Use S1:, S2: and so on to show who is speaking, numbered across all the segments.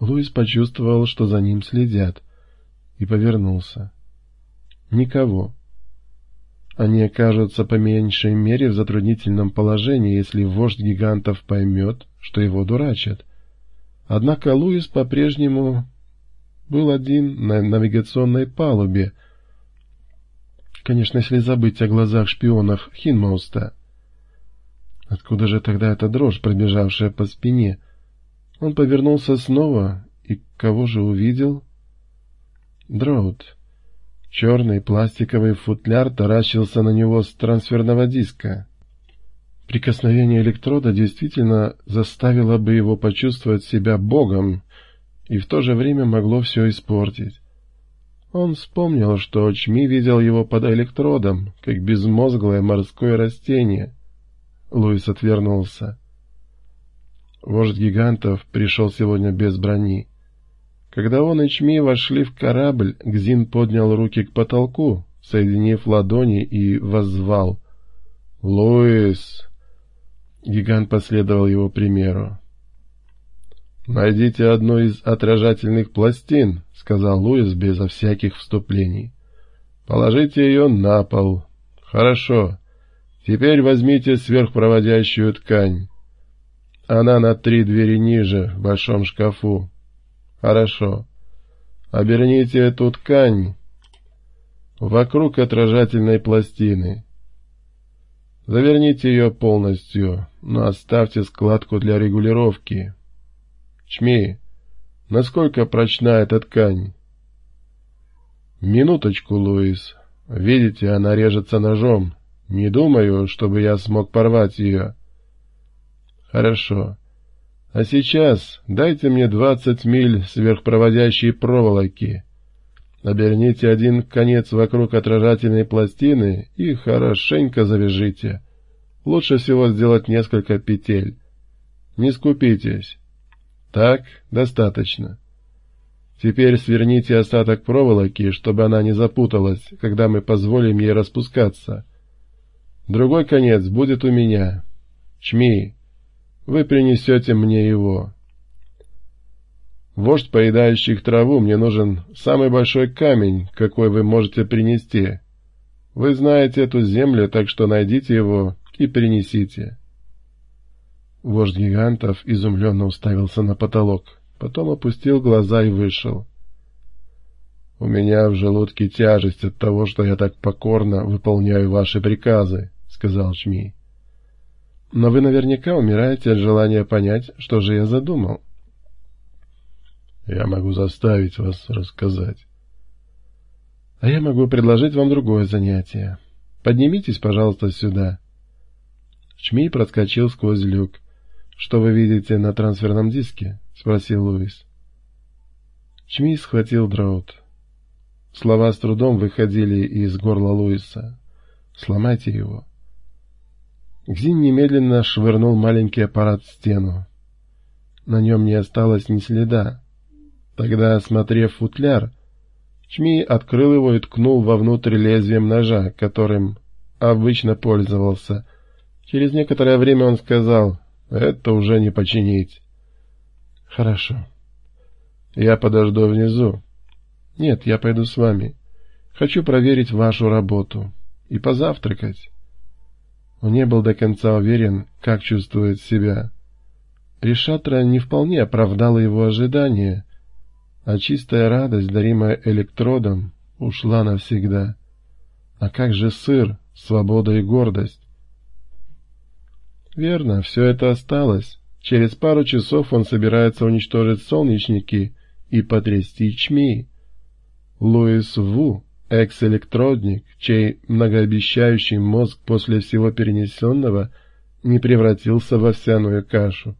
S1: Луис почувствовал, что за ним следят, и повернулся. Никого. Они окажутся по меньшей мере в затруднительном положении, если вождь гигантов поймет, что его дурачат. Однако Луис по-прежнему был один на навигационной палубе, конечно, если забыть о глазах шпионов Хинмауста. Откуда же тогда эта дрожь, пробежавшая по спине? Он повернулся снова, и кого же увидел? Дроуд. Черный пластиковый футляр таращился на него с трансферного диска. Прикосновение электрода действительно заставило бы его почувствовать себя богом, и в то же время могло все испортить. Он вспомнил, что Чми видел его под электродом, как безмозглое морское растение. Луис отвернулся. Вождь гигантов пришел сегодня без брони. Когда он и Чми вошли в корабль, Гзин поднял руки к потолку, соединив ладони и воззвал. «Луис!» Гигант последовал его примеру. «Найдите одну из отражательных пластин», — сказал Луис безо всяких вступлений. «Положите ее на пол. Хорошо. Теперь возьмите сверхпроводящую ткань. Она на три двери ниже, в большом шкафу. Хорошо. Оберните эту ткань вокруг отражательной пластины. Заверните ее полностью, но оставьте складку для регулировки. Чми, насколько прочна эта ткань? Минуточку, Луис. Видите, она режется ножом. Не думаю, чтобы я смог порвать ее. Хорошо. А сейчас дайте мне двадцать миль сверхпроводящей проволоки. Оберните один конец вокруг отражательной пластины и хорошенько завяжите. Лучше всего сделать несколько петель. Не скупитесь. Так, достаточно. Теперь сверните остаток проволоки, чтобы она не запуталась, когда мы позволим ей распускаться. Другой конец будет у меня. Чми, вы принесете мне его. Вождь поедающих траву, мне нужен самый большой камень, какой вы можете принести. Вы знаете эту землю, так что найдите его и принесите. Вождь гигантов изумленно уставился на потолок, потом опустил глаза и вышел. — У меня в желудке тяжесть от того, что я так покорно выполняю ваши приказы, — сказал Чми. Но вы наверняка умираете от желания понять, что же я задумал. Я могу заставить вас рассказать. А я могу предложить вам другое занятие. Поднимитесь, пожалуйста, сюда. Чми проскочил сквозь люк. Что вы видите на трансферном диске? спросил Луис. Чми схватил дроут. Слова с трудом выходили из горла Луиса. Сломайте его. Гзин немедленно швырнул маленький аппарат в стену. На нем не осталось ни следа. Тогда, осмотрев футляр, Чми открыл его и ткнул вовнутрь лезвием ножа, которым обычно пользовался. Через некоторое время он сказал, «Это уже не починить». «Хорошо. Я подожду внизу». «Нет, я пойду с вами. Хочу проверить вашу работу и позавтракать». Он не был до конца уверен, как чувствует себя. Решатра не вполне оправдала его ожидания, а чистая радость, даримая электродом, ушла навсегда. А как же сыр, свобода и гордость? Верно, все это осталось. Через пару часов он собирается уничтожить солнечники и потрясти чми. Луис Ву Экс-электродник, чей многообещающий мозг после всего перенесенного не превратился в овсяную кашу.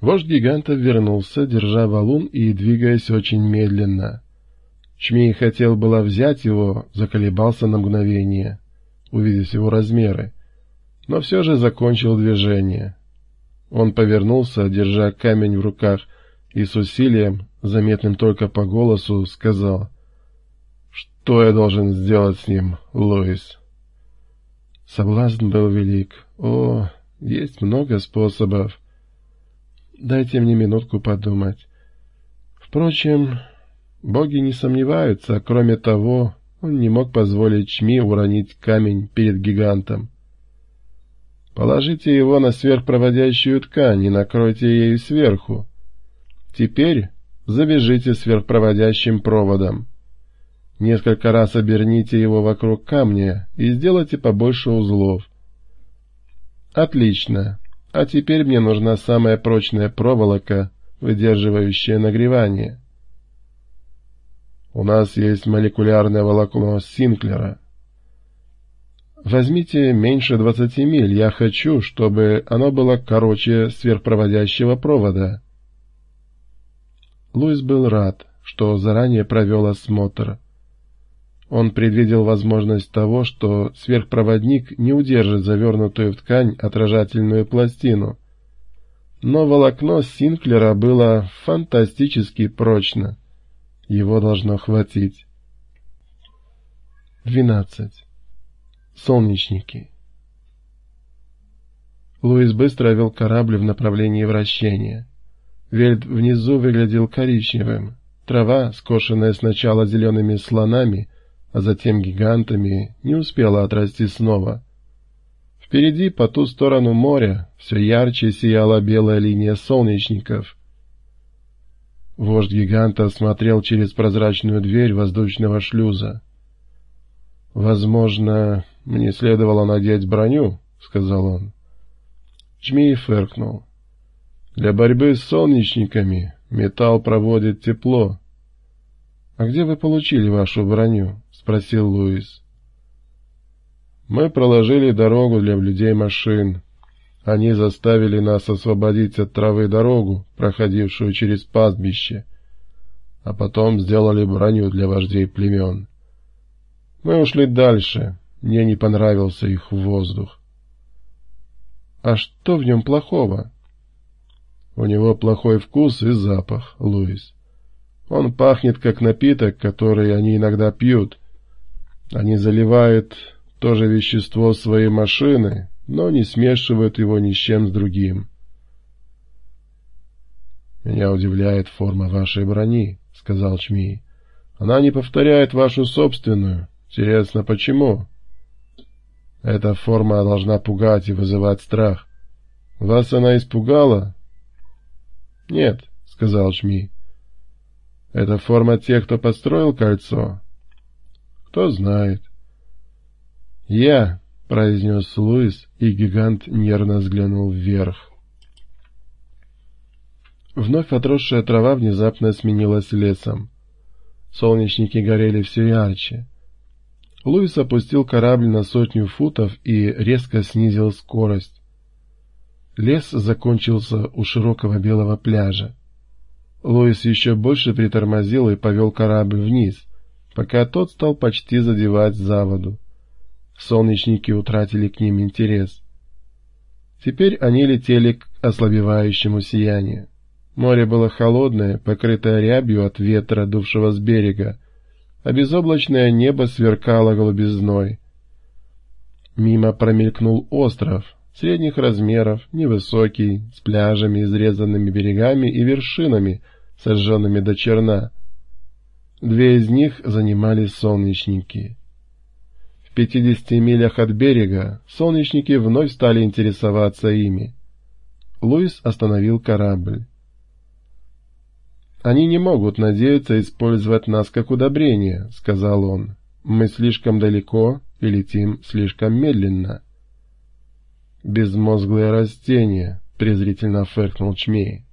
S1: Вождь гигантов вернулся, держа валун и двигаясь очень медленно. Чмей хотел было взять его, заколебался на мгновение, увидев его размеры, но все же закончил движение. Он повернулся, держа камень в руках, и с усилием, заметным только по голосу, сказал — что я должен сделать с ним, Луис? Соблазн был велик. О, есть много способов. Дайте мне минутку подумать. Впрочем, боги не сомневаются, кроме того, он не мог позволить Чми уронить камень перед гигантом. Положите его на сверхпроводящую ткань и накройте ею сверху. Теперь завяжите сверхпроводящим проводом. Несколько раз оберните его вокруг камня и сделайте побольше узлов. Отлично. А теперь мне нужна самая прочная проволока, выдерживающая нагревание. У нас есть молекулярное волокно Синклера. Возьмите меньше двадцати миль, я хочу, чтобы оно было короче сверхпроводящего провода. Луис был рад, что заранее провел осмотр. Он предвидел возможность того, что сверхпроводник не удержит завернутую в ткань отражательную пластину. Но волокно Синклера было фантастически прочно. Его должно хватить. 12. Солнечники. Луис быстро вел корабль в направлении вращения. Вельд внизу выглядел коричневым. Трава, скошенная сначала зелеными слонами, а затем гигантами, не успела отрасти снова. Впереди, по ту сторону моря, все ярче сияла белая линия солнечников. Вождь гиганта смотрел через прозрачную дверь воздушного шлюза. «Возможно, мне следовало надеть броню», — сказал он. Чмей фыркнул. «Для борьбы с солнечниками металл проводит тепло». «А где вы получили вашу броню?» Спросил Луис. Мы проложили дорогу для людей машин. Они заставили нас освободить от травы дорогу, проходившую через пастбище, а потом сделали броню для вождей племен. Мы ушли дальше, мне не понравился их воздух. А что в нем плохого? У него плохой вкус и запах, Луис. Он пахнет как напиток, который они иногда пьют, они заливают то же вещество в свои машины, но не смешивают его ни с чем с другим. «Меня удивляет форма вашей брони», — сказал Чми. «Она не повторяет вашу собственную. Интересно, почему?» «Эта форма должна пугать и вызывать страх. Вас она испугала?» «Нет», — сказал Чми. «Это форма тех, кто построил кольцо?» Кто знает. «Я», — произнес Луис, и гигант нервно взглянул вверх. Вновь отросшая трава внезапно сменилась лесом. Солнечники горели все ярче. Луис опустил корабль на сотню футов и резко снизил скорость. Лес закончился у широкого белого пляжа. Луис еще больше притормозил и повел корабль вниз — пока тот стал почти задевать заводу. Солнечники утратили к ним интерес. Теперь они летели к ослабевающему сиянию. Море было холодное, покрытое рябью от ветра, дувшего с берега, а безоблачное небо сверкало голубизной. Мимо промелькнул остров, средних размеров, невысокий, с пляжами, изрезанными берегами и вершинами, сожженными до черна. Две из них занимали солнечники. В пятидесяти милях от берега солнечники вновь стали интересоваться ими. Луис остановил корабль. «Они не могут надеяться использовать нас как удобрение», — сказал он. «Мы слишком далеко и летим слишком медленно». «Безмозглые растения», — презрительно фыркнул Чмей.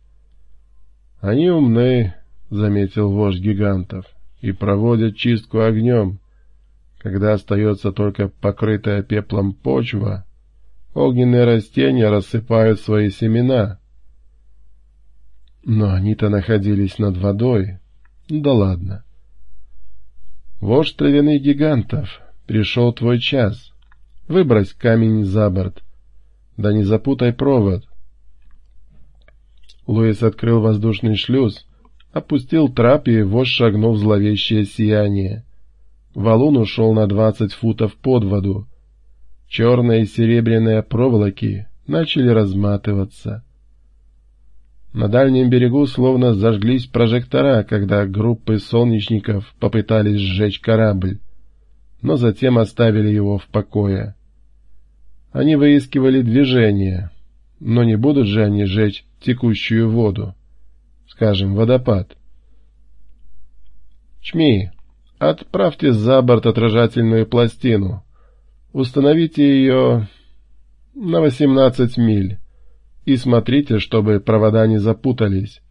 S1: «Они умны, заметил вождь гигантов, и проводят чистку огнем. Когда остается только покрытая пеплом почва, огненные растения рассыпают свои семена. Но они-то находились над водой. Да ладно. Вождь травяных гигантов, пришел твой час. Выбрось камень за борт. Да не запутай провод. Луис открыл воздушный шлюз, Опустил трап и вождь шагнул в зловещее сияние. Валун ушел на двадцать футов под воду. Черные и серебряные проволоки начали разматываться. На дальнем берегу словно зажглись прожектора, когда группы солнечников попытались сжечь корабль, но затем оставили его в покое. Они выискивали движение, но не будут же они сжечь текущую воду, скажем, водопад. Чми, отправьте за борт отражательную пластину, установите ее на 18 миль и смотрите, чтобы провода не запутались.